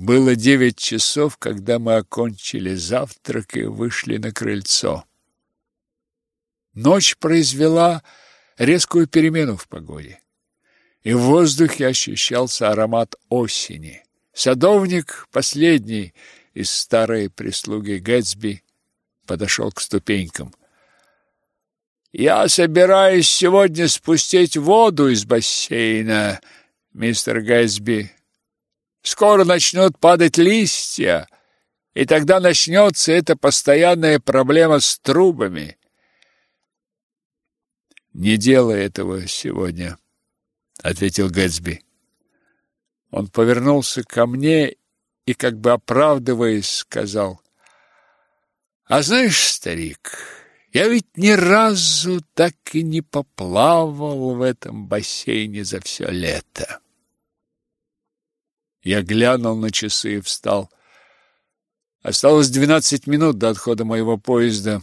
Было девять часов, когда мы окончили завтрак и вышли на крыльцо. Ночь произвела резкую перемену в погоде, и в воздухе ощущался аромат осени. Садовник, последний из старой прислуги Гэтсби, подошел к ступенькам. «Я собираюсь сегодня спустить воду из бассейна, мистер Гэтсби. Скоро начнут падать листья, и тогда начнется эта постоянная проблема с трубами. «Не делай этого сегодня», — ответил Гэтсби. Он повернулся ко мне и, как бы оправдываясь, сказал, «А знаешь, старик, я ведь ни разу так и не поплавал в этом бассейне за все лето». Я глянул на часы и встал. Осталось двенадцать минут до отхода моего поезда.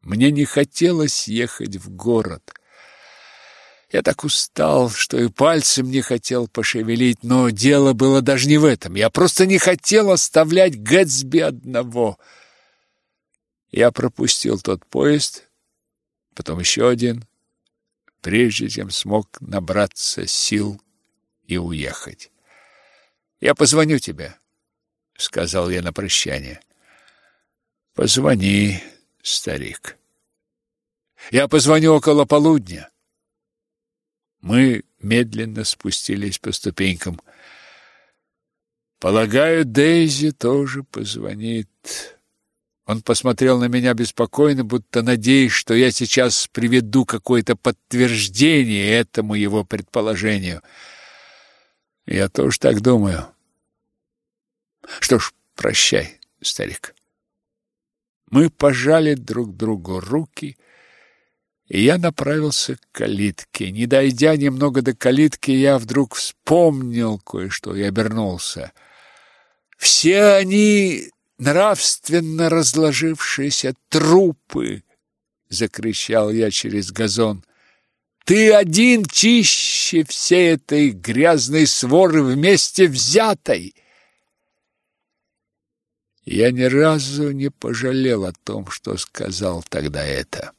Мне не хотелось ехать в город. Я так устал, что и пальцем не хотел пошевелить, но дело было даже не в этом. Я просто не хотел оставлять Гэтсби одного. Я пропустил тот поезд, потом еще один, прежде чем смог набраться сил и уехать. «Я позвоню тебе», — сказал я на прощание. «Позвони», старик. Я позвоню около полудня. Мы медленно спустились по ступенькам. Полагаю, Дейзи тоже позвонит. Он посмотрел на меня беспокойно, будто надеясь, что я сейчас приведу какое-то подтверждение этому его предположению. Я тоже так думаю. Что ж, прощай, старик. Мы пожали друг другу руки, и я направился к калитке. Не дойдя немного до калитки, я вдруг вспомнил кое-что и обернулся. Все они нравственно разложившиеся трупы, закричал я через газон. Ты один чище всей этой грязной своры вместе взятой. Я ни разу не пожалел о том, что сказал тогда это.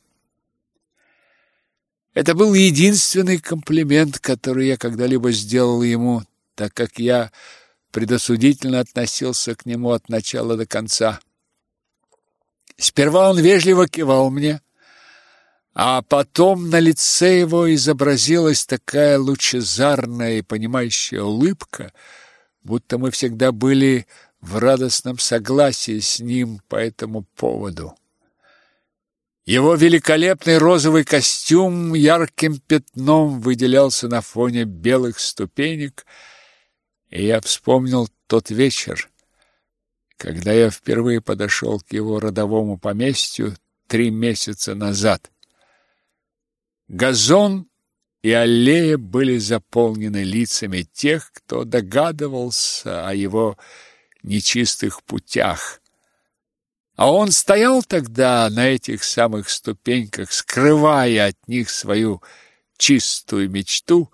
Это был единственный комплимент, который я когда-либо сделал ему, так как я предосудительно относился к нему от начала до конца. Сперва он вежливо кивал мне, а потом на лице его изобразилась такая лучезарная и понимающая улыбка, будто мы всегда были в радостном согласии с ним по этому поводу. Его великолепный розовый костюм ярким пятном выделялся на фоне белых ступенек, и я вспомнил тот вечер, когда я впервые подошел к его родовому поместью три месяца назад. Газон и аллея были заполнены лицами тех, кто догадывался о его нечистых путях. А он стоял тогда на этих самых ступеньках, скрывая от них свою чистую мечту,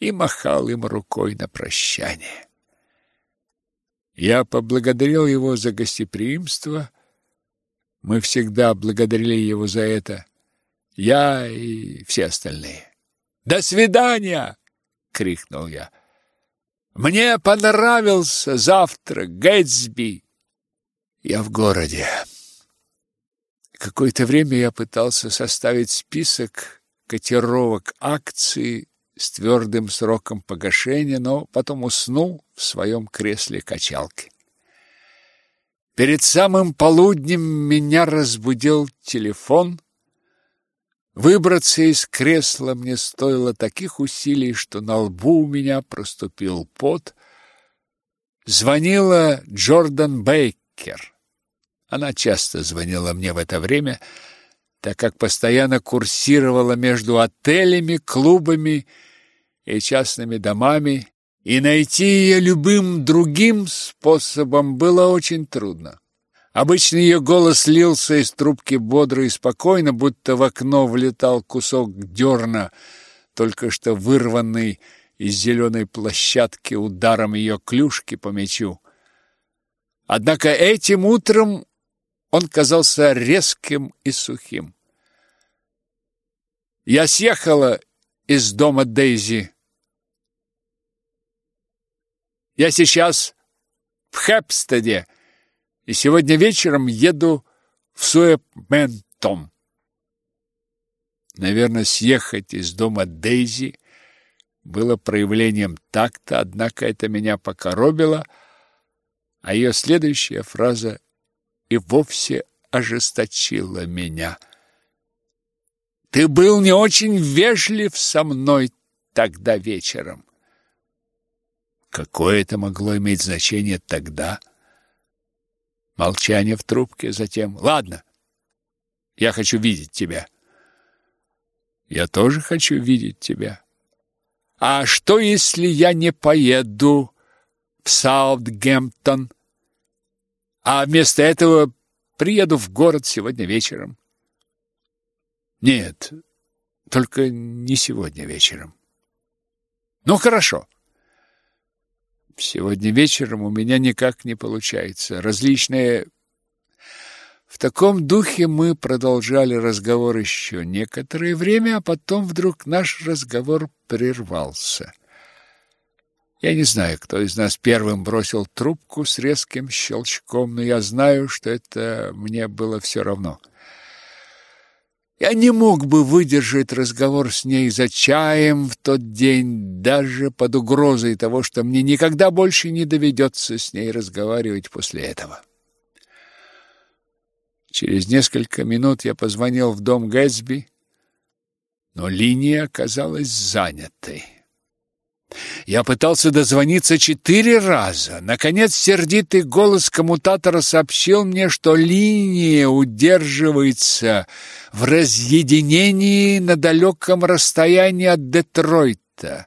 и махал им рукой на прощание. Я поблагодарил его за гостеприимство. Мы всегда благодарили его за это. Я и все остальные. «До свидания!» — крикнул я. Мне понравился завтрак Гэтсби. Я в городе. Какое-то время я пытался составить список котировок акций с твердым сроком погашения, но потом уснул в своем кресле качалки. Перед самым полуднем меня разбудил телефон, Выбраться из кресла мне стоило таких усилий, что на лбу у меня проступил пот. Звонила Джордан Бейкер. Она часто звонила мне в это время, так как постоянно курсировала между отелями, клубами и частными домами, и найти ее любым другим способом было очень трудно. Обычно ее голос лился из трубки бодро и спокойно, будто в окно влетал кусок дерна, только что вырванный из зеленой площадки ударом ее клюшки по мячу. Однако этим утром он казался резким и сухим. Я съехала из дома Дейзи. Я сейчас в Хэпстеде и сегодня вечером еду в Суэпментом. Наверное, съехать из дома Дейзи было проявлением такта, однако это меня покоробило, а ее следующая фраза и вовсе ожесточила меня. «Ты был не очень вежлив со мной тогда вечером». Какое это могло иметь значение тогда? Молчание в трубке, затем «Ладно, я хочу видеть тебя». «Я тоже хочу видеть тебя». А что, если я не поеду в Саутгемптон, а вместо этого приеду в город сегодня вечером? Нет, только не сегодня вечером. Ну, хорошо. Сегодня вечером у меня никак не получается. Различные в таком духе мы продолжали разговор еще некоторое время, а потом вдруг наш разговор прервался. Я не знаю, кто из нас первым бросил трубку с резким щелчком, но я знаю, что это мне было все равно. Я не мог бы выдержать разговор с ней за чаем в тот день, даже под угрозой того, что мне никогда больше не доведется с ней разговаривать после этого. Через несколько минут я позвонил в дом Гэтсби, но линия оказалась занятой. Я пытался дозвониться четыре раза. Наконец сердитый голос коммутатора сообщил мне, что линия удерживается в разъединении на далеком расстоянии от Детройта.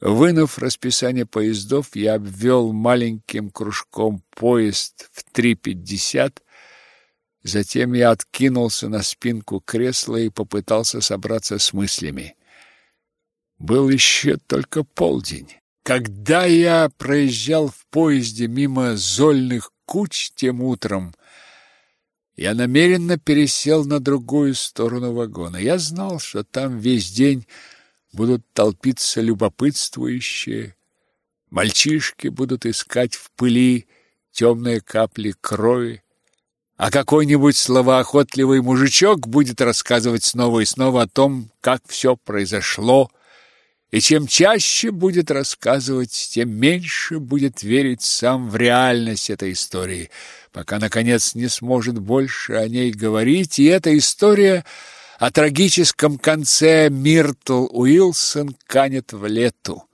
Вынув расписание поездов, я обвел маленьким кружком поезд в 3.50 Затем я откинулся на спинку кресла и попытался собраться с мыслями. Был еще только полдень. Когда я проезжал в поезде мимо зольных куч тем утром, я намеренно пересел на другую сторону вагона. Я знал, что там весь день будут толпиться любопытствующие, мальчишки будут искать в пыли темные капли крови, а какой-нибудь словоохотливый мужичок будет рассказывать снова и снова о том, как все произошло, и чем чаще будет рассказывать, тем меньше будет верить сам в реальность этой истории, пока, наконец, не сможет больше о ней говорить, и эта история о трагическом конце Миртл Уилсон канет в лету.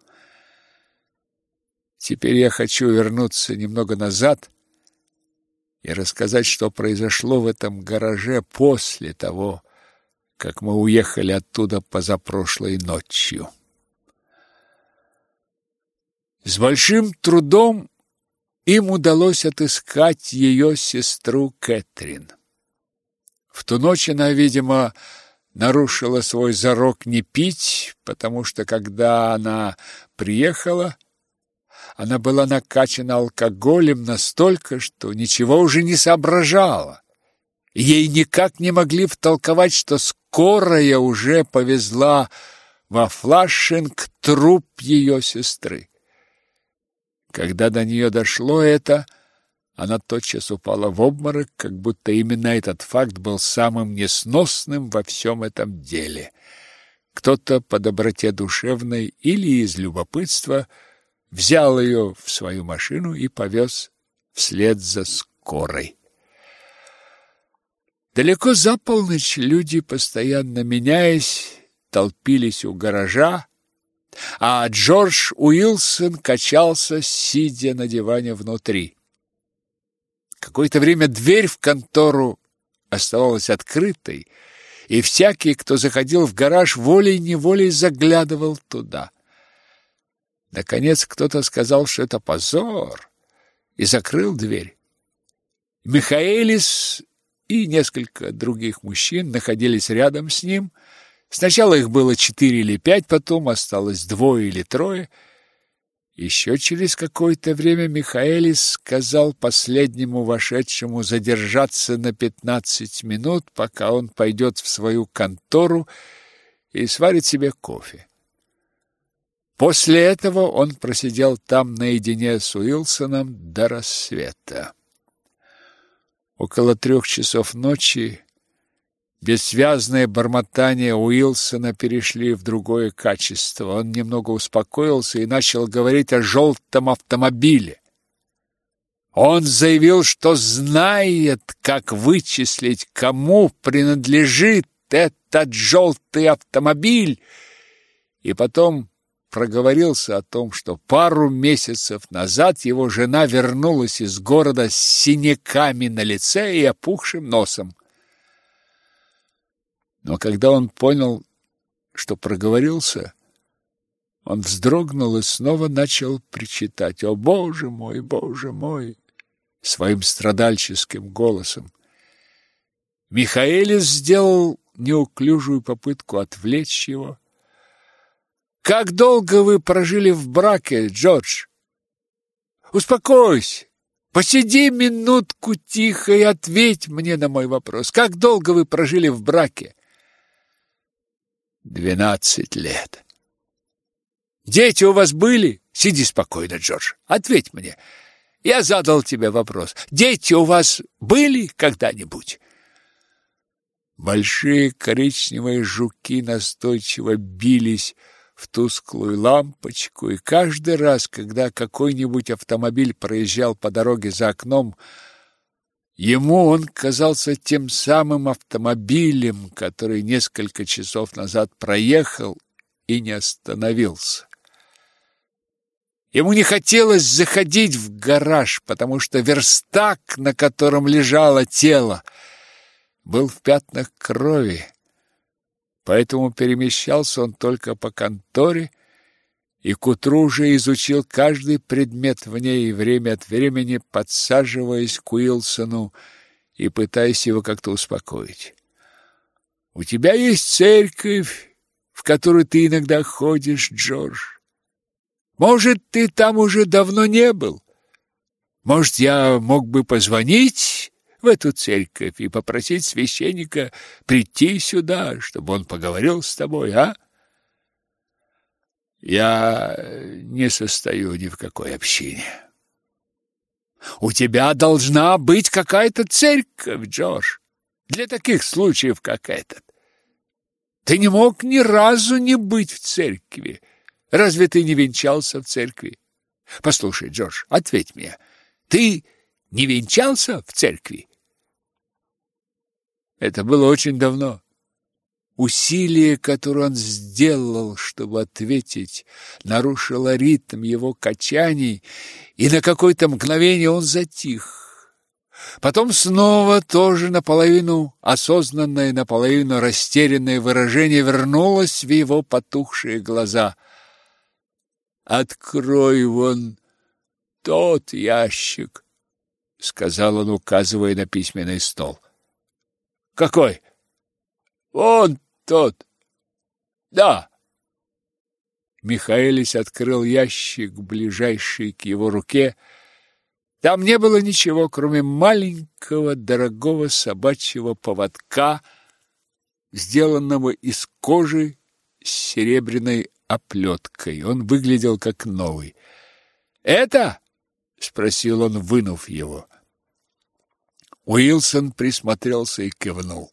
Теперь я хочу вернуться немного назад и рассказать, что произошло в этом гараже после того, как мы уехали оттуда позапрошлой ночью. С большим трудом им удалось отыскать ее сестру Кэтрин. В ту ночь она, видимо, нарушила свой зарок не пить, потому что когда она приехала, она была накачана алкоголем настолько, что ничего уже не соображала. Ей никак не могли втолковать, что скорая уже повезла во Флашинг труп ее сестры. Когда до нее дошло это, она тотчас упала в обморок, как будто именно этот факт был самым несносным во всем этом деле. Кто-то по доброте душевной или из любопытства – взял ее в свою машину и повез вслед за скорой. Далеко за полночь люди, постоянно меняясь, толпились у гаража, а Джордж Уилсон качался, сидя на диване внутри. Какое-то время дверь в контору оставалась открытой, и всякий, кто заходил в гараж, волей-неволей заглядывал туда. Наконец кто-то сказал, что это позор, и закрыл дверь. Михаэлис и несколько других мужчин находились рядом с ним, Сначала их было четыре или пять, потом осталось двое или трое. Еще через какое-то время Михаэлис сказал последнему вошедшему задержаться на пятнадцать минут, пока он пойдет в свою контору и сварит себе кофе. После этого он просидел там наедине с Уилсоном до рассвета. Около трех часов ночи Бессвязные бормотания Уилсона перешли в другое качество. Он немного успокоился и начал говорить о желтом автомобиле. Он заявил, что знает, как вычислить, кому принадлежит этот желтый автомобиль, и потом проговорился о том, что пару месяцев назад его жена вернулась из города с синяками на лице и опухшим носом. Но когда он понял, что проговорился, он вздрогнул и снова начал причитать: "О, боже мой, боже мой!" своим страдальческим голосом. Михаэлис сделал неуклюжую попытку отвлечь его. Как долго вы прожили в браке, Джордж? Успокойся. Посиди минутку тихо и ответь мне на мой вопрос. Как долго вы прожили в браке? Двенадцать лет. Дети у вас были? Сиди спокойно, Джордж. Ответь мне. Я задал тебе вопрос. Дети у вас были когда-нибудь? Большие коричневые жуки настойчиво бились в тусклую лампочку, и каждый раз, когда какой-нибудь автомобиль проезжал по дороге за окном, Ему он казался тем самым автомобилем, который несколько часов назад проехал и не остановился. Ему не хотелось заходить в гараж, потому что верстак, на котором лежало тело, был в пятнах крови. Поэтому перемещался он только по конторе, и к утру уже изучил каждый предмет в ней, время от времени подсаживаясь к Уилсону и пытаясь его как-то успокоить. «У тебя есть церковь, в которую ты иногда ходишь, Джордж. Может, ты там уже давно не был? Может, я мог бы позвонить в эту церковь и попросить священника прийти сюда, чтобы он поговорил с тобой, а?» Я не состою ни в какой общине. У тебя должна быть какая-то церковь, Джош, для таких случаев, как этот. Ты не мог ни разу не быть в церкви. Разве ты не венчался в церкви? Послушай, Джош, ответь мне. Ты не венчался в церкви? Это было очень давно. Усилие, которое он сделал, чтобы ответить, нарушило ритм его качаний, и на какое-то мгновение он затих. Потом снова тоже наполовину осознанное, наполовину растерянное выражение вернулось в его потухшие глаза. «Открой вон тот ящик», — сказал он, указывая на письменный стол. «Какой?» «Вон тот. Да. Михаэлис открыл ящик, ближайший к его руке. Там не было ничего, кроме маленького дорогого собачьего поводка, сделанного из кожи с серебряной оплеткой. Он выглядел как новый. «Это?» — спросил он, вынув его. Уилсон присмотрелся и кивнул.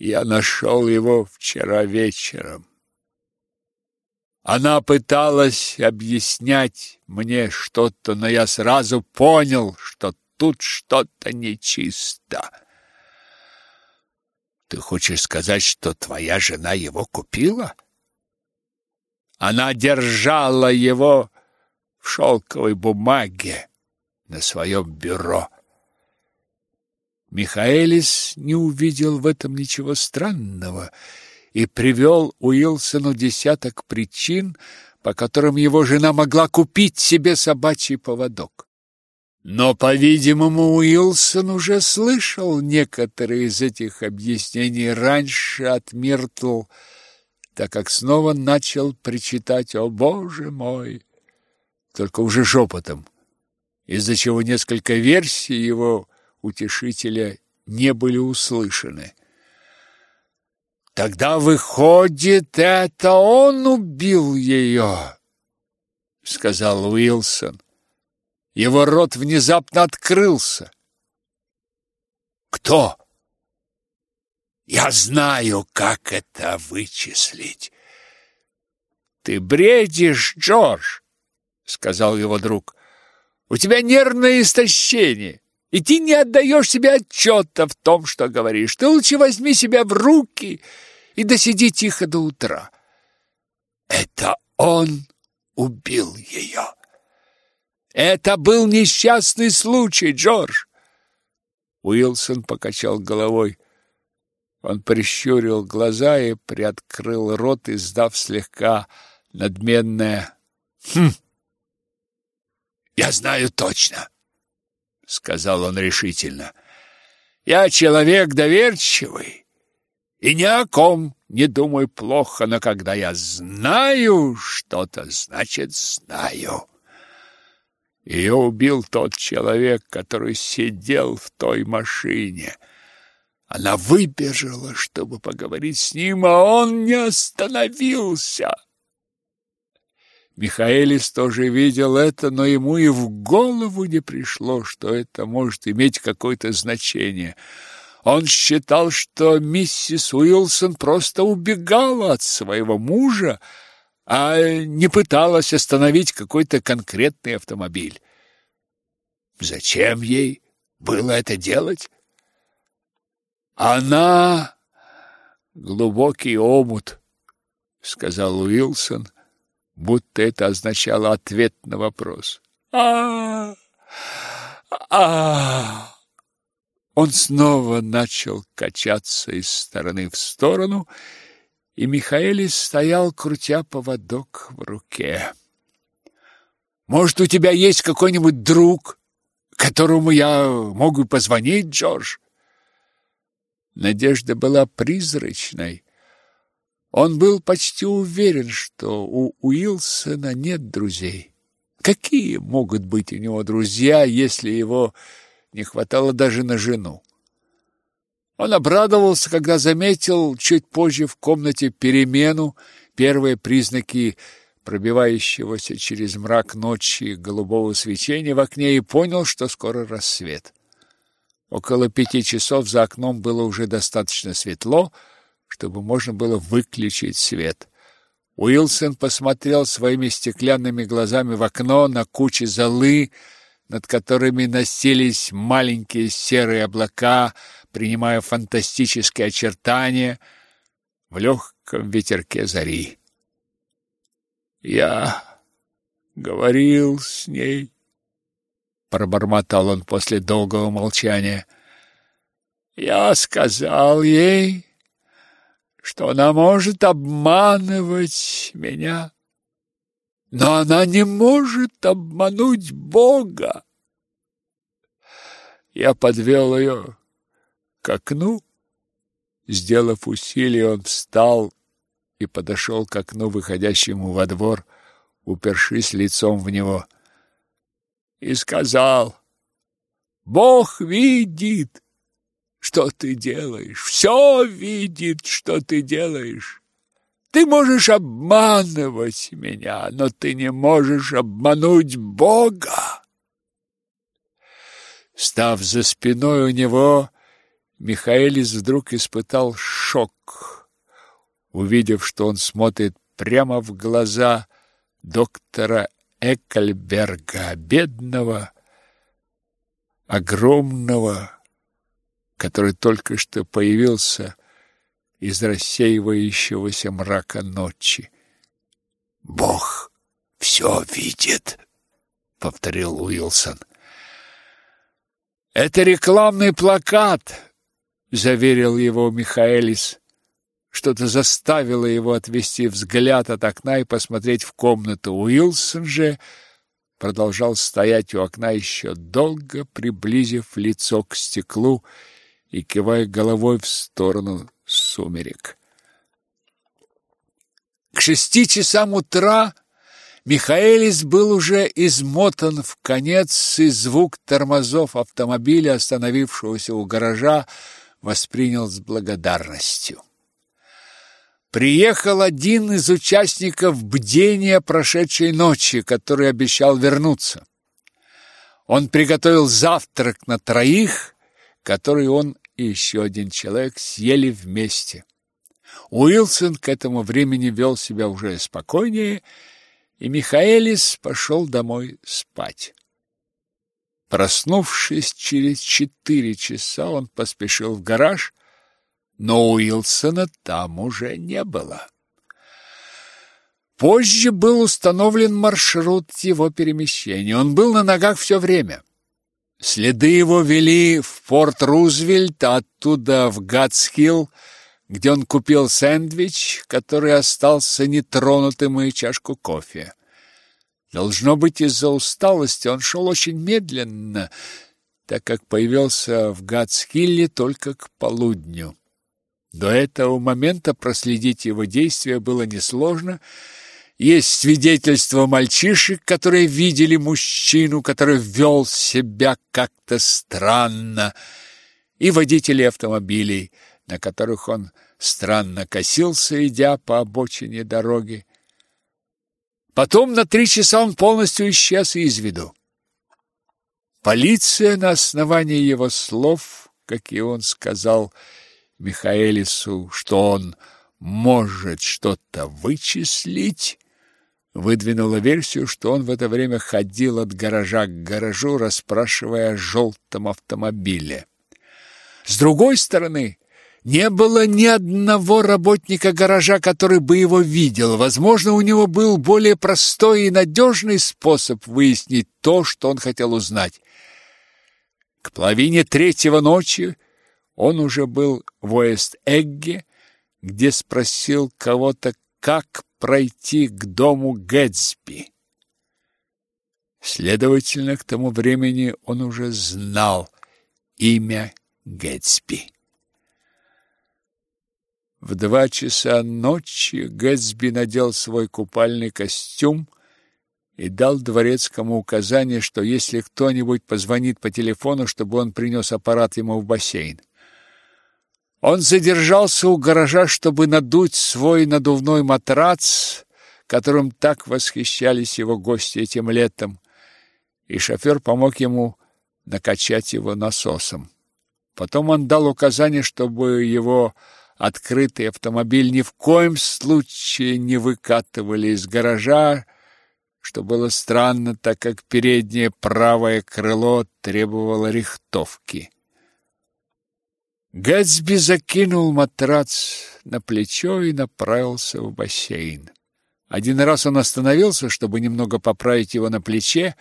Я нашел его вчера вечером. Она пыталась объяснять мне что-то, но я сразу понял, что тут что-то нечисто. Ты хочешь сказать, что твоя жена его купила? Она держала его в шелковой бумаге на своем бюро. Михаэлис не увидел в этом ничего странного и привел Уилсону десяток причин, по которым его жена могла купить себе собачий поводок. Но, по-видимому, Уилсон уже слышал некоторые из этих объяснений раньше от Миртл, так как снова начал причитать «О, Боже мой!» только уже шепотом, из-за чего несколько версий его утешителя не были услышаны. Тогда выходит, это он убил ее, сказал Уилсон. Его рот внезапно открылся. Кто? Я знаю, как это вычислить. Ты бредишь, Джордж, сказал его друг. У тебя нервное истощение, и ты не отдаешь себе отчета в том, что говоришь. Ты лучше возьми себя в руки и досиди тихо до утра. Это он убил ее. Это был несчастный случай, Джордж. Уилсон покачал головой. Он прищурил глаза и приоткрыл рот, издав слегка надменное «Хм!» «Я знаю точно», — сказал он решительно. «Я человек доверчивый и ни о ком не думаю плохо, но когда я знаю что-то, значит, знаю». Ее убил тот человек, который сидел в той машине. Она выбежала, чтобы поговорить с ним, а он не остановился. Михаэлис тоже видел это, но ему и в голову не пришло, что это может иметь какое-то значение. Он считал, что миссис Уилсон просто убегала от своего мужа, а не пыталась остановить какой-то конкретный автомобиль. Зачем ей было это делать? Она глубокий омут, сказал Уилсон, будто это означало ответ на вопрос. А, а, Он снова начал качаться из стороны в сторону и Михаэлис стоял, крутя поводок в руке. «Может, у тебя есть какой-нибудь друг, которому я могу позвонить, Джордж?» Надежда была призрачной. Он был почти уверен, что у Уилсона нет друзей. Какие могут быть у него друзья, если его не хватало даже на жену? Он обрадовался, когда заметил чуть позже в комнате перемену, первые признаки пробивающегося через мрак ночи голубого свечения в окне и понял, что скоро рассвет. Около пяти часов за окном было уже достаточно светло, чтобы можно было выключить свет. Уилсон посмотрел своими стеклянными глазами в окно на кучи золы, над которыми носились маленькие серые облака, принимая фантастические очертания в легком ветерке зари. Я говорил с ней, пробормотал он после долгого молчания. Я сказал ей, что она может обманывать меня, но она не может обмануть Бога. Я подвел ее к окну. Сделав усилие, он встал и подошел к окну, выходящему во двор, упершись лицом в него, и сказал, «Бог видит, что ты делаешь, все видит, что ты делаешь. Ты можешь обманывать меня, но ты не можешь обмануть Бога». Став за спиной у него, Михаэлис вдруг испытал шок, увидев, что он смотрит прямо в глаза доктора Экельберга, бедного, огромного, который только что появился из рассеивающегося мрака ночи. «Бог все видит», — повторил Уилсон. «Это рекламный плакат», заверил его Михаэлис. Что-то заставило его отвести взгляд от окна и посмотреть в комнату. Уилсон же продолжал стоять у окна еще долго, приблизив лицо к стеклу и кивая головой в сторону сумерек. К шести часам утра Михаэлис был уже измотан в конец, и звук тормозов автомобиля, остановившегося у гаража, воспринял с благодарностью. Приехал один из участников бдения прошедшей ночи, который обещал вернуться. Он приготовил завтрак на троих, который он и еще один человек съели вместе. Уилсон к этому времени вел себя уже спокойнее, и Михаэлис пошел домой спать. Проснувшись через четыре часа, он поспешил в гараж, но Уилсона там уже не было. Позже был установлен маршрут его перемещения. Он был на ногах все время. Следы его вели в порт Рузвельт, а оттуда в Гатсхилл, где он купил сэндвич, который остался нетронутым, и чашку кофе. Должно быть, из-за усталости он шел очень медленно, так как появился в Гатсхилле только к полудню. До этого момента проследить его действия было несложно, есть свидетельства мальчишек, которые видели мужчину, который вел себя как-то странно, и водителей автомобилей, на которых он странно косился, идя по обочине дороги. Потом на три часа он полностью исчез из виду. Полиция на основании его слов, как и он сказал Михаэлису, что он может что-то вычислить, выдвинула версию, что он в это время ходил от гаража к гаражу, расспрашивая о желтом автомобиле. С другой стороны, не было ни одного работника гаража, который бы его видел. Возможно, у него был более простой и надежный способ выяснить то, что он хотел узнать. К половине третьего ночи он уже был в Уэст-Эгге, где спросил кого-то, как пройти к дому Гэтсби. Следовательно, к тому времени он уже знал имя Гэтсби. В два часа ночи Гэтсби надел свой купальный костюм и дал дворецкому указание, что если кто-нибудь позвонит по телефону, чтобы он принес аппарат ему в бассейн. Он задержался у гаража, чтобы надуть свой надувной матрац, которым так восхищались его гости этим летом, и шофер помог ему накачать его насосом. Потом он дал указание, чтобы его открытый автомобиль ни в коем случае не выкатывали из гаража, что было странно, так как переднее правое крыло требовало рихтовки. Гэтсби закинул матрац на плечо и направился в бассейн. Один раз он остановился, чтобы немного поправить его на плече,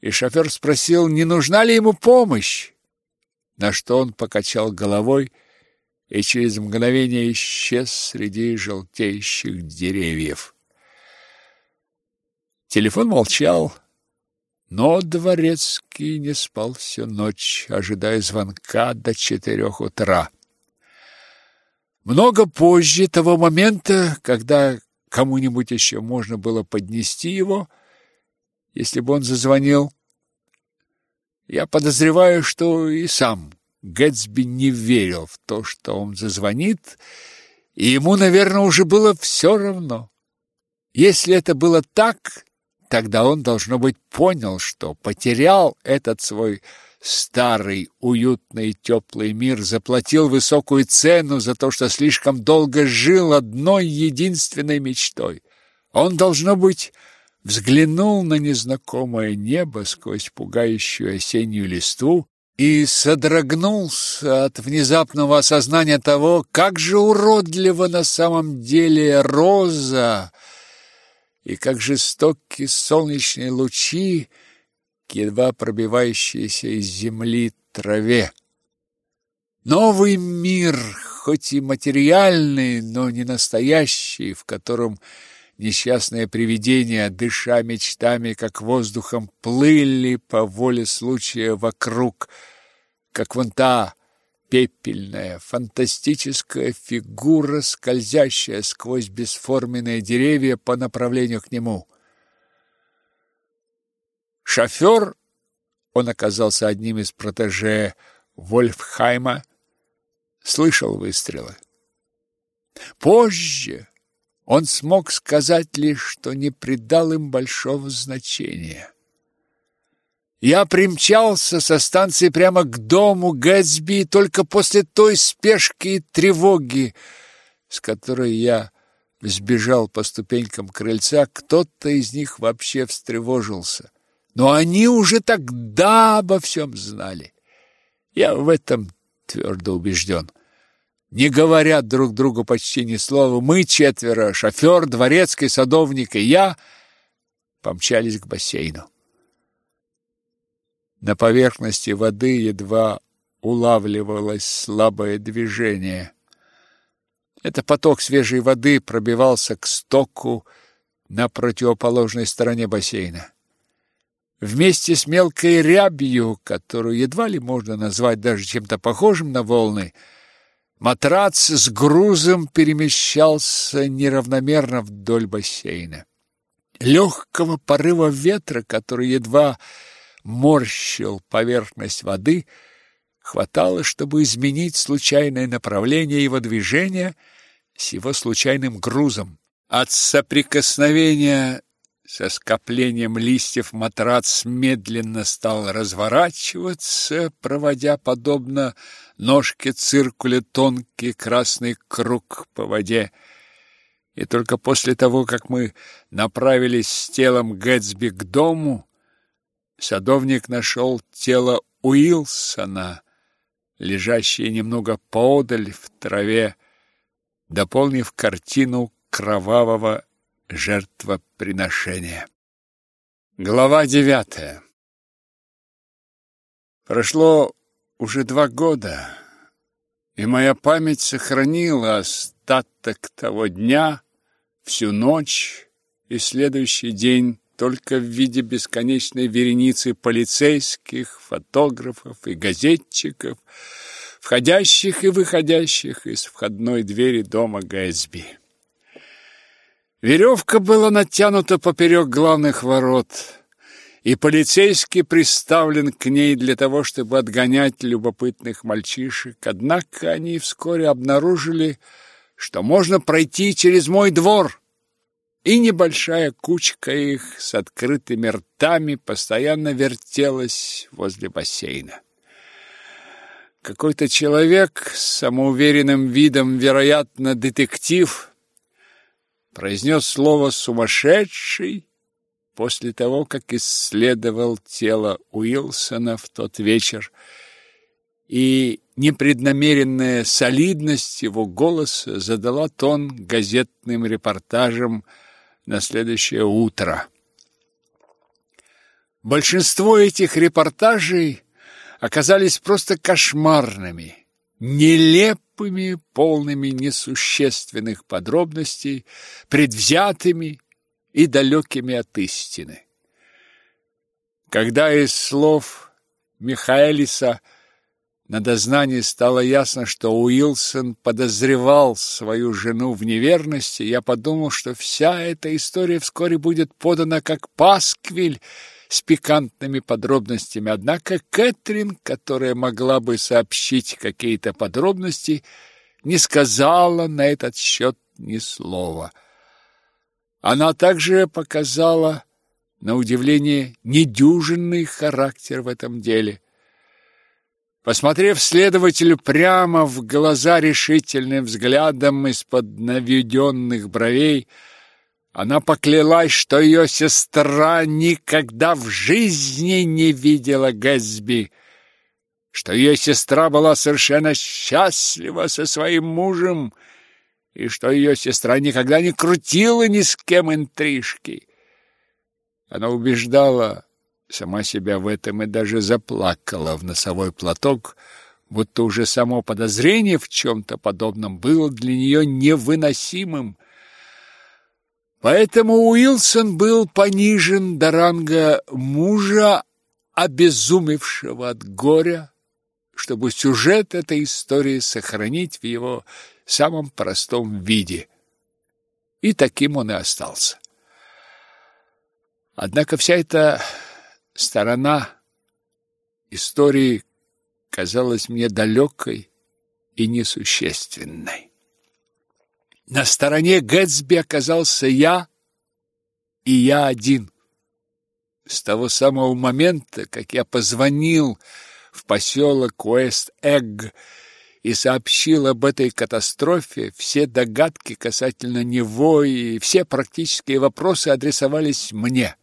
и шофер спросил, не нужна ли ему помощь, на что он покачал головой и через мгновение исчез среди желтеющих деревьев. Телефон молчал, но дворецкий не спал всю ночь, ожидая звонка до четырех утра. Много позже того момента, когда кому-нибудь еще можно было поднести его, если бы он зазвонил, я подозреваю, что и сам Гэтсби не верил в то, что он зазвонит, и ему, наверное, уже было все равно. Если это было так, Тогда он, должно быть, понял, что потерял этот свой старый, уютный, теплый мир, заплатил высокую цену за то, что слишком долго жил одной единственной мечтой. Он, должно быть, взглянул на незнакомое небо сквозь пугающую осеннюю листву и содрогнулся от внезапного осознания того, как же уродлива на самом деле роза, и как жестоки солнечные лучи к едва пробивающейся из земли траве. Новый мир, хоть и материальный, но не настоящий, в котором несчастные привидения, дыша мечтами, как воздухом, плыли по воле случая вокруг, как вон та пепельная, фантастическая фигура, скользящая сквозь бесформенные деревья по направлению к нему. Шофер, он оказался одним из протеже Вольфхайма, слышал выстрелы. Позже он смог сказать лишь, что не придал им большого значения. Я примчался со станции прямо к дому Гэтсби только после той спешки и тревоги, с которой я взбежал по ступенькам крыльца, кто-то из них вообще встревожился. Но они уже тогда обо всем знали. Я в этом твердо убежден. Не говорят друг другу почти ни слова, мы четверо, шофер, дворецкий, садовник и я, помчались к бассейну. На поверхности воды едва улавливалось слабое движение. Это поток свежей воды пробивался к стоку на противоположной стороне бассейна. Вместе с мелкой рябью, которую едва ли можно назвать даже чем-то похожим на волны, матрац с грузом перемещался неравномерно вдоль бассейна. Легкого порыва ветра, который едва морщил поверхность воды, хватало, чтобы изменить случайное направление его движения с его случайным грузом. От соприкосновения со скоплением листьев матрац медленно стал разворачиваться, проводя, подобно ножке циркуля, тонкий красный круг по воде. И только после того, как мы направились с телом Гэтсби к дому, садовник нашел тело Уилсона, лежащее немного поодаль в траве, дополнив картину кровавого жертвоприношения. Глава девятая Прошло уже два года, и моя память сохранила остаток того дня, всю ночь и следующий день только в виде бесконечной вереницы полицейских, фотографов и газетчиков, входящих и выходящих из входной двери дома Гэтсби. Веревка была натянута поперек главных ворот, и полицейский приставлен к ней для того, чтобы отгонять любопытных мальчишек. Однако они вскоре обнаружили, что можно пройти через мой двор — и небольшая кучка их с открытыми ртами постоянно вертелась возле бассейна. Какой-то человек с самоуверенным видом, вероятно, детектив, произнес слово «сумасшедший» после того, как исследовал тело Уилсона в тот вечер, и непреднамеренная солидность его голоса задала тон газетным репортажам на следующее утро. Большинство этих репортажей оказались просто кошмарными, нелепыми, полными несущественных подробностей, предвзятыми и далекими от истины. Когда из слов Михаэлиса на дознании стало ясно, что Уилсон подозревал свою жену в неверности. Я подумал, что вся эта история вскоре будет подана как пасквиль с пикантными подробностями. Однако Кэтрин, которая могла бы сообщить какие-то подробности, не сказала на этот счет ни слова. Она также показала, на удивление, недюжинный характер в этом деле. Посмотрев следователю прямо в глаза решительным взглядом из-под наведенных бровей, она поклялась, что ее сестра никогда в жизни не видела Гэтсби, что ее сестра была совершенно счастлива со своим мужем и что ее сестра никогда не крутила ни с кем интрижки. Она убеждала сама себя в этом и даже заплакала в носовой платок, будто уже само подозрение в чем-то подобном было для нее невыносимым. Поэтому Уилсон был понижен до ранга мужа, обезумевшего от горя, чтобы сюжет этой истории сохранить в его самом простом виде. И таким он и остался. Однако вся эта сторона истории казалась мне далекой и несущественной. На стороне Гэтсби оказался я, и я один. С того самого момента, как я позвонил в поселок Уэст-Эгг и сообщил об этой катастрофе, все догадки касательно него и все практические вопросы адресовались мне.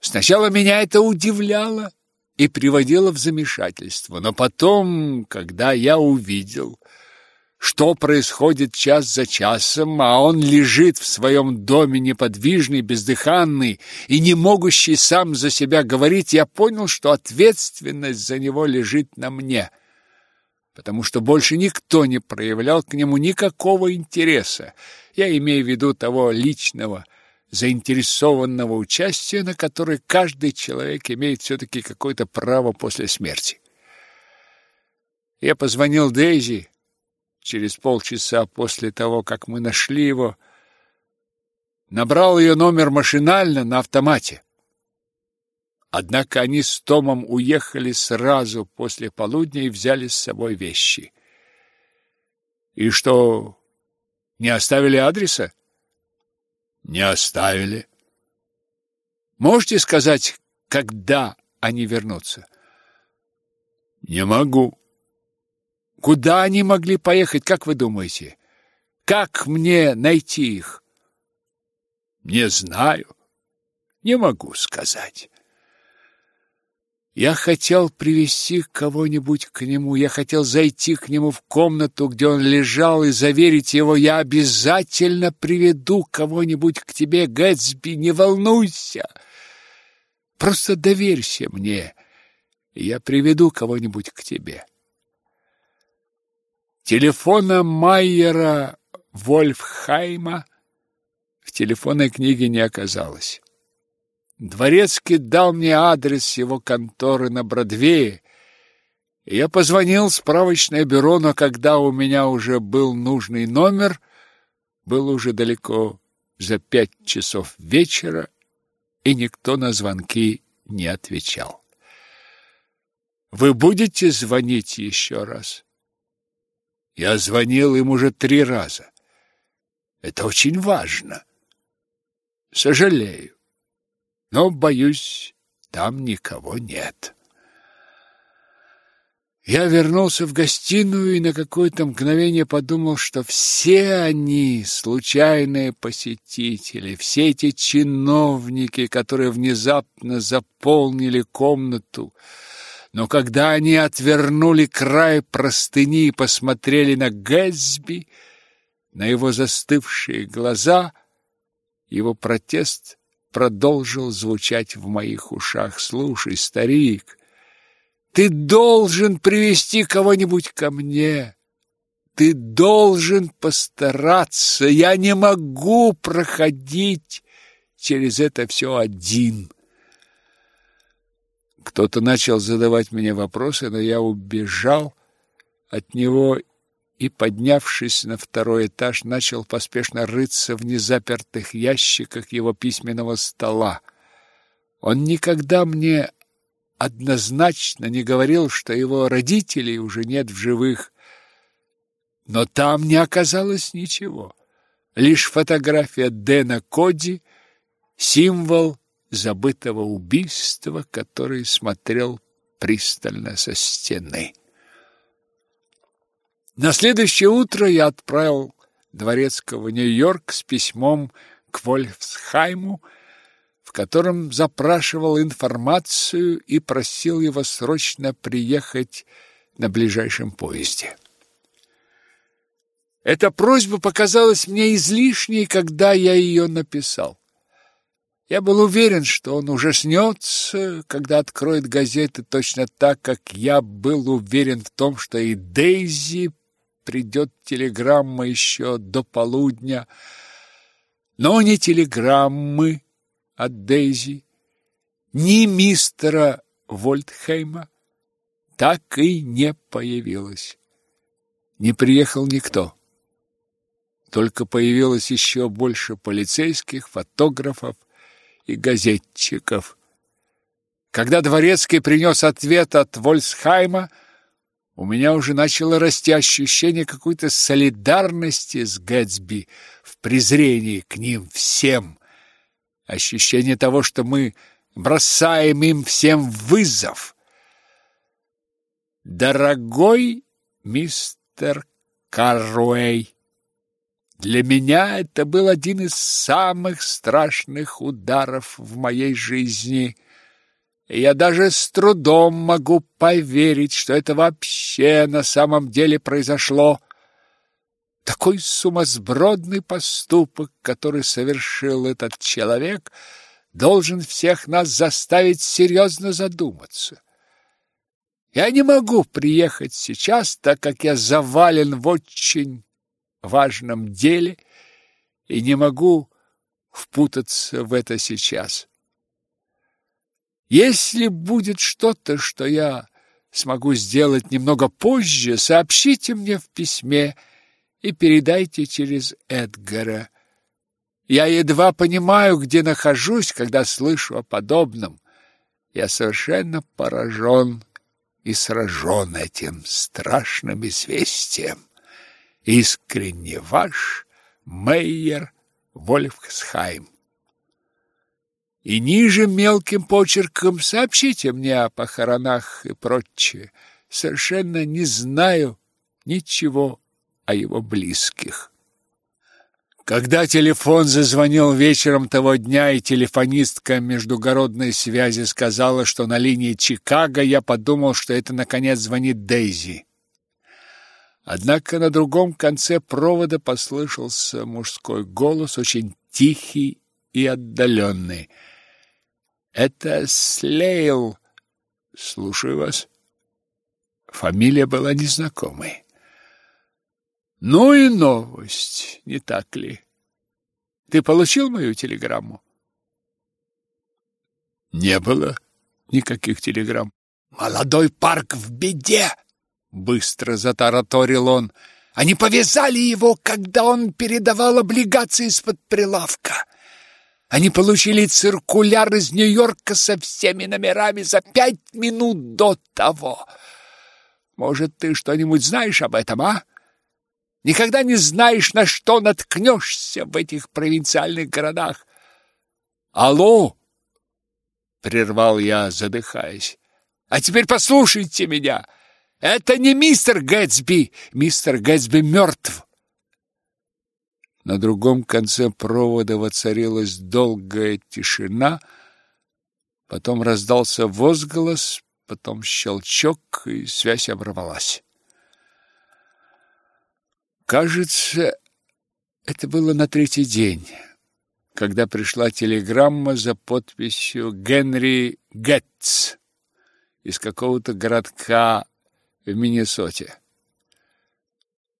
Сначала меня это удивляло и приводило в замешательство, но потом, когда я увидел, что происходит час за часом, а он лежит в своем доме неподвижный, бездыханный и не могущий сам за себя говорить, я понял, что ответственность за него лежит на мне, потому что больше никто не проявлял к нему никакого интереса. Я имею в виду того личного, заинтересованного участия, на которое каждый человек имеет все-таки какое-то право после смерти. Я позвонил Дейзи, через полчаса после того, как мы нашли его, набрал ее номер машинально на автомате. Однако они с Томом уехали сразу после полудня и взяли с собой вещи. И что, не оставили адреса? Не оставили. Можете сказать, когда они вернутся? Не могу. Куда они могли поехать, как вы думаете? Как мне найти их? Не знаю. Не могу сказать. Я хотел привести кого-нибудь к нему, я хотел зайти к нему в комнату, где он лежал, и заверить его, я обязательно приведу кого-нибудь к тебе, Гэтсби, не волнуйся. Просто доверься мне, и я приведу кого-нибудь к тебе. Телефона Майера Вольфхайма в телефонной книге не оказалось. Дворецкий дал мне адрес его конторы на Бродвее, я позвонил в справочное бюро, но когда у меня уже был нужный номер, было уже далеко за пять часов вечера, и никто на звонки не отвечал. «Вы будете звонить еще раз?» Я звонил им уже три раза. Это очень важно. Сожалею, но, боюсь, там никого нет. Я вернулся в гостиную и на какое-то мгновение подумал, что все они случайные посетители, все эти чиновники, которые внезапно заполнили комнату, но когда они отвернули край простыни и посмотрели на Гэтсби, на его застывшие глаза, его протест продолжил звучать в моих ушах. «Слушай, старик, ты должен привести кого-нибудь ко мне. Ты должен постараться. Я не могу проходить через это все один». Кто-то начал задавать мне вопросы, но я убежал от него и, поднявшись на второй этаж, начал поспешно рыться в незапертых ящиках его письменного стола. Он никогда мне однозначно не говорил, что его родителей уже нет в живых. Но там не оказалось ничего. Лишь фотография Дэна Коди, символ забытого убийства, который смотрел пристально со стены. На следующее утро я отправил дворецкого в Нью-Йорк с письмом к Вольфсхайму, в котором запрашивал информацию и просил его срочно приехать на ближайшем поезде. Эта просьба показалась мне излишней, когда я ее написал. Я был уверен, что он ужаснется, когда откроет газеты, точно так, как я был уверен в том, что и Дейзи придет телеграмма еще до полудня. Но ни телеграммы от Дейзи, ни мистера Вольтхейма так и не появилось. Не приехал никто. Только появилось еще больше полицейских, фотографов и газетчиков. Когда Дворецкий принес ответ от Вольсхайма, у меня уже начало расти ощущение какой-то солидарности с Гэтсби в презрении к ним всем. Ощущение того, что мы бросаем им всем вызов. Дорогой мистер Карруэй, для меня это был один из самых страшных ударов в моей жизни – я даже с трудом могу поверить, что это вообще на самом деле произошло. Такой сумасбродный поступок, который совершил этот человек, должен всех нас заставить серьезно задуматься. Я не могу приехать сейчас, так как я завален в очень важном деле и не могу впутаться в это сейчас. Если будет что-то, что я смогу сделать немного позже, сообщите мне в письме и передайте через Эдгара. Я едва понимаю, где нахожусь, когда слышу о подобном. Я совершенно поражен и сражен этим страшным известием. Искренне ваш Мейер Вольфсхайм и ниже мелким почерком сообщите мне о похоронах и прочее. Совершенно не знаю ничего о его близких. Когда телефон зазвонил вечером того дня, и телефонистка междугородной связи сказала, что на линии Чикаго, я подумал, что это, наконец, звонит Дейзи. Однако на другом конце провода послышался мужской голос, очень тихий и отдаленный — это Слейл. Слушаю вас. Фамилия была незнакомой. Ну и новость, не так ли? Ты получил мою телеграмму? Не было никаких телеграмм. Молодой парк в беде, быстро затараторил он. Они повязали его, когда он передавал облигации из-под прилавка. Они получили циркуляр из Нью-Йорка со всеми номерами за пять минут до того. Может, ты что-нибудь знаешь об этом, а? Никогда не знаешь, на что наткнешься в этих провинциальных городах. Алло! Прервал я, задыхаясь. А теперь послушайте меня. Это не мистер Гэтсби. Мистер Гэтсби мертв. На другом конце провода воцарилась долгая тишина, потом раздался возглас, потом щелчок, и связь оборвалась. Кажется, это было на третий день, когда пришла телеграмма за подписью Генри Гетц из какого-то городка в Миннесоте.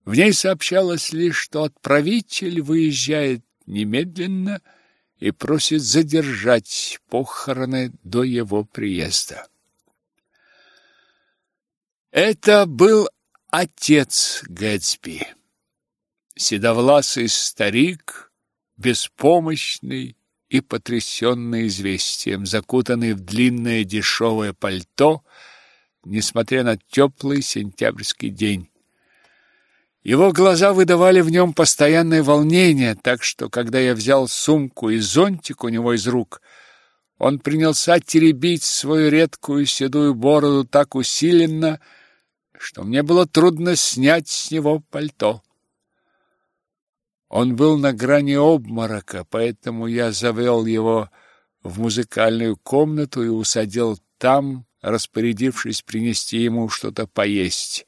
В ней сообщалось лишь, что отправитель выезжает немедленно и просит задержать похороны до его приезда. Это был отец Гэтсби, седовласый старик, беспомощный и потрясенный известием, закутанный в длинное дешевое пальто, несмотря на теплый сентябрьский день. Его глаза выдавали в нем постоянное волнение, так что, когда я взял сумку и зонтик у него из рук, он принялся теребить свою редкую седую бороду так усиленно, что мне было трудно снять с него пальто. Он был на грани обморока, поэтому я завел его в музыкальную комнату и усадил там, распорядившись принести ему что-то поесть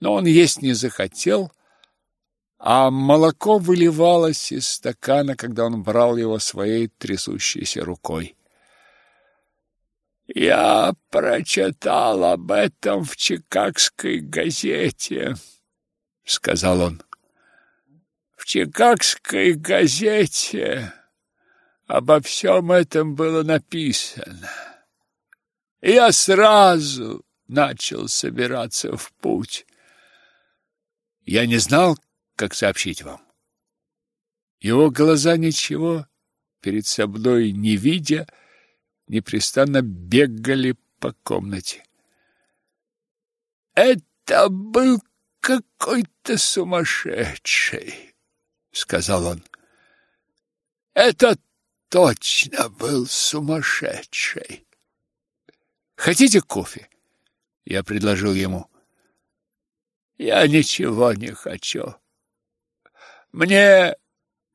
но он есть не захотел, а молоко выливалось из стакана, когда он брал его своей трясущейся рукой. «Я прочитал об этом в Чикагской газете», — сказал он. «В Чикагской газете обо всем этом было написано. Я сразу начал собираться в путь. Я не знал, как сообщить вам. Его глаза ничего перед собой не видя, непрестанно бегали по комнате. Это был какой-то сумасшедший, сказал он. Это точно был сумасшедший. Хотите кофе? Я предложил ему. Я ничего не хочу. Мне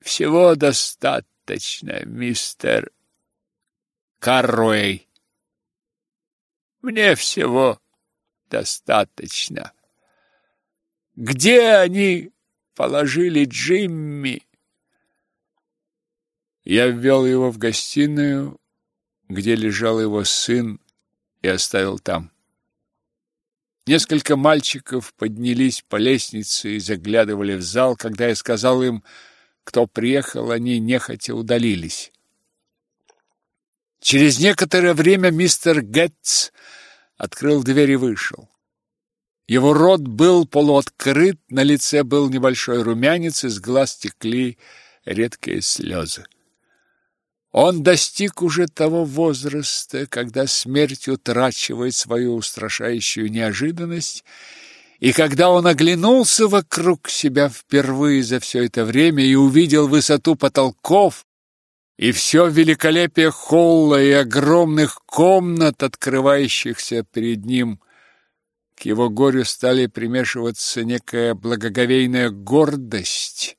всего достаточно, мистер Карруэй. Мне всего достаточно. Где они положили Джимми? Я ввел его в гостиную, где лежал его сын, и оставил там. Несколько мальчиков поднялись по лестнице и заглядывали в зал. Когда я сказал им, кто приехал, они нехотя удалились. Через некоторое время мистер Гетц открыл дверь и вышел. Его рот был полуоткрыт, на лице был небольшой румянец, из глаз текли редкие слезы. Он достиг уже того возраста, когда смерть утрачивает свою устрашающую неожиданность, и когда он оглянулся вокруг себя впервые за все это время и увидел высоту потолков и все великолепие холла и огромных комнат, открывающихся перед ним, к его горю стали примешиваться некая благоговейная гордость,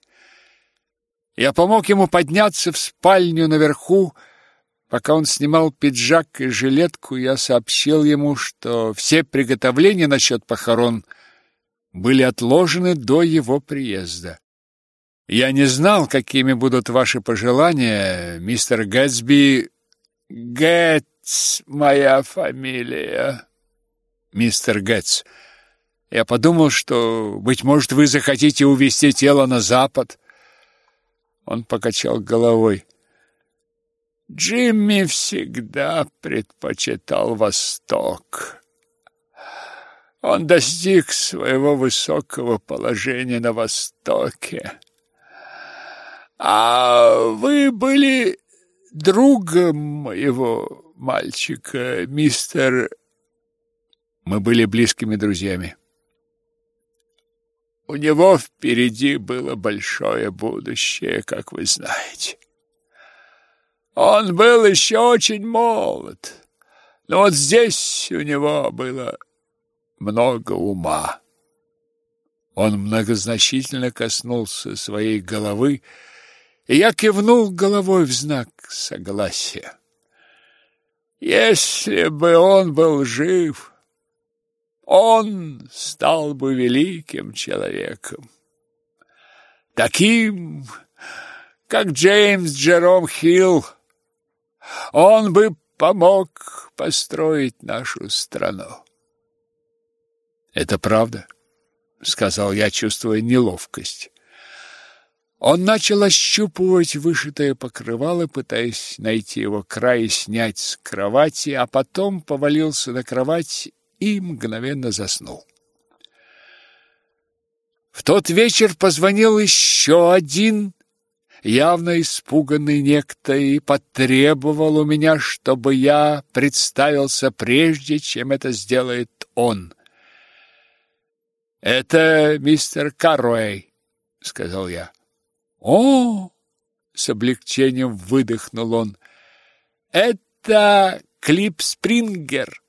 я помог ему подняться в спальню наверху. Пока он снимал пиджак и жилетку, я сообщил ему, что все приготовления насчет похорон были отложены до его приезда. Я не знал, какими будут ваши пожелания, мистер Гэтсби. Гэтс моя фамилия. Мистер Гэтс. Я подумал, что быть может, вы захотите увезти тело на запад. Он покачал головой. Джимми всегда предпочитал Восток. Он достиг своего высокого положения на Востоке. А вы были другом моего мальчика, мистер... Мы были близкими друзьями. У него впереди было большое будущее, как вы знаете. Он был еще очень молод, но вот здесь у него было много ума. Он многозначительно коснулся своей головы, и я кивнул головой в знак согласия. Если бы он был жив, он стал бы великим человеком. Таким, как Джеймс Джером Хилл, он бы помог построить нашу страну. Это правда, сказал я, чувствуя неловкость. Он начал ощупывать вышитое покрывало, пытаясь найти его край и снять с кровати, а потом повалился на кровать и мгновенно заснул. В тот вечер позвонил еще один, явно испуганный некто, и потребовал у меня, чтобы я представился прежде, чем это сделает он. «Это мистер Каруэй», — сказал я. «О!» — с облегчением выдохнул он. «Это Клип Спрингер».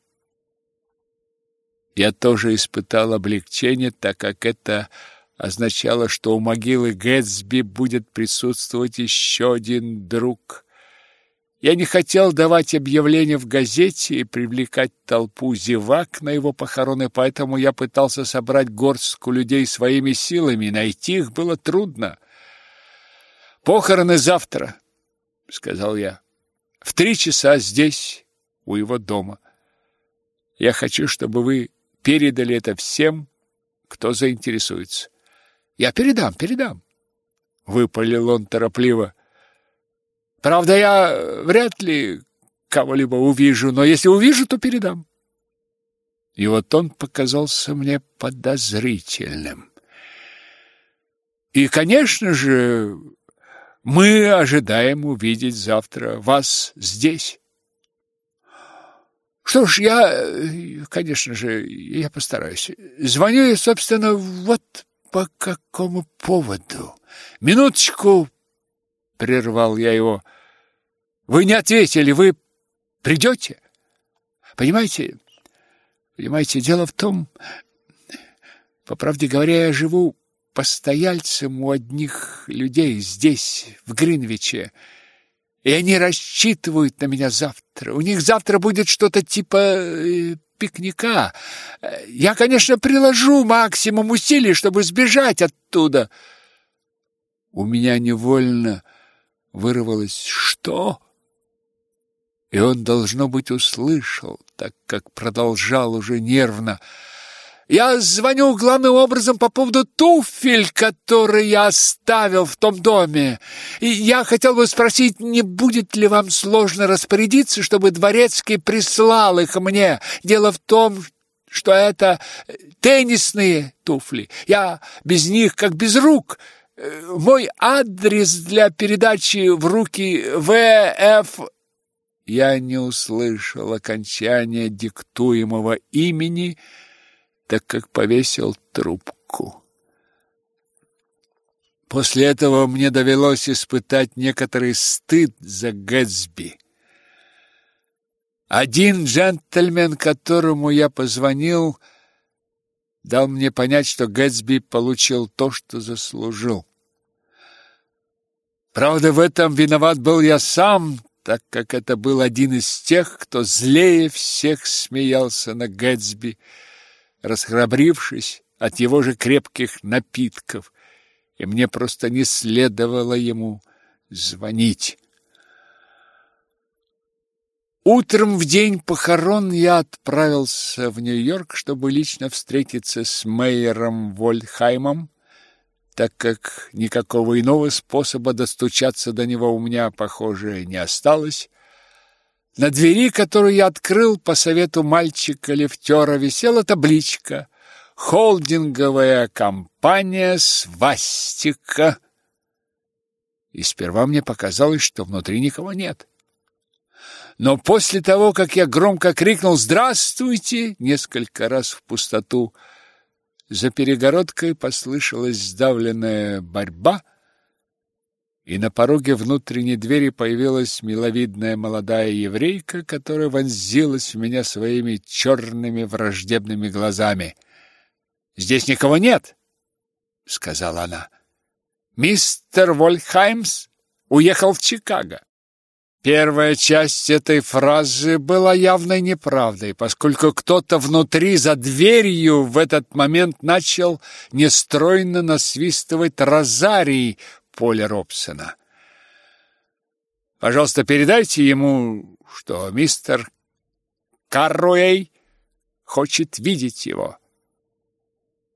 Я тоже испытал облегчение, так как это означало, что у могилы Гэтсби будет присутствовать еще один друг. Я не хотел давать объявление в газете и привлекать толпу зевак на его похороны, поэтому я пытался собрать горстку людей своими силами, найти их было трудно. «Похороны завтра», — сказал я, — «в три часа здесь, у его дома. Я хочу, чтобы вы передали это всем, кто заинтересуется. Я передам, передам. выпалил он торопливо. Правда, я вряд ли кого-либо увижу, но если увижу, то передам. И вот он показался мне подозрительным. И, конечно же, мы ожидаем увидеть завтра вас здесь. Что ж, я, конечно же, я постараюсь. Звоню я, собственно, вот по какому поводу. Минуточку, прервал я его. Вы не ответили, вы придете? Понимаете? Понимаете, дело в том, по правде говоря, я живу постояльцем у одних людей здесь, в Гринвиче, и они рассчитывают на меня завтра. У них завтра будет что-то типа э, пикника. Я, конечно, приложу максимум усилий, чтобы сбежать оттуда. У меня невольно вырвалось «Что?». И он, должно быть, услышал, так как продолжал уже нервно – я звоню главным образом по поводу туфель, которые я оставил в том доме. И я хотел бы спросить, не будет ли вам сложно распорядиться, чтобы дворецкий прислал их мне? Дело в том, что это теннисные туфли. Я без них как без рук. Мой адрес для передачи в руки ВФ я не услышал окончания диктуемого имени, так как повесил трубку. После этого мне довелось испытать некоторый стыд за Гэтсби. Один джентльмен, которому я позвонил, дал мне понять, что Гэтсби получил то, что заслужил. Правда, в этом виноват был я сам, так как это был один из тех, кто злее всех смеялся на Гэтсби, расхрабрившись от его же крепких напитков, и мне просто не следовало ему звонить. Утром в день похорон я отправился в Нью-Йорк, чтобы лично встретиться с мэйером Вольхаймом, так как никакого иного способа достучаться до него у меня, похоже, не осталось. На двери, которую я открыл по совету мальчика-лифтера, висела табличка «Холдинговая компания «Свастика». И сперва мне показалось, что внутри никого нет. Но после того, как я громко крикнул «Здравствуйте!» несколько раз в пустоту, за перегородкой послышалась сдавленная борьба — и на пороге внутренней двери появилась миловидная молодая еврейка, которая вонзилась в меня своими черными враждебными глазами. «Здесь никого нет», — сказала она. «Мистер Вольхаймс уехал в Чикаго». Первая часть этой фразы была явной неправдой, поскольку кто-то внутри за дверью в этот момент начал нестройно насвистывать розарий Поля Робсона. Пожалуйста, передайте ему, что мистер Карруэй хочет видеть его.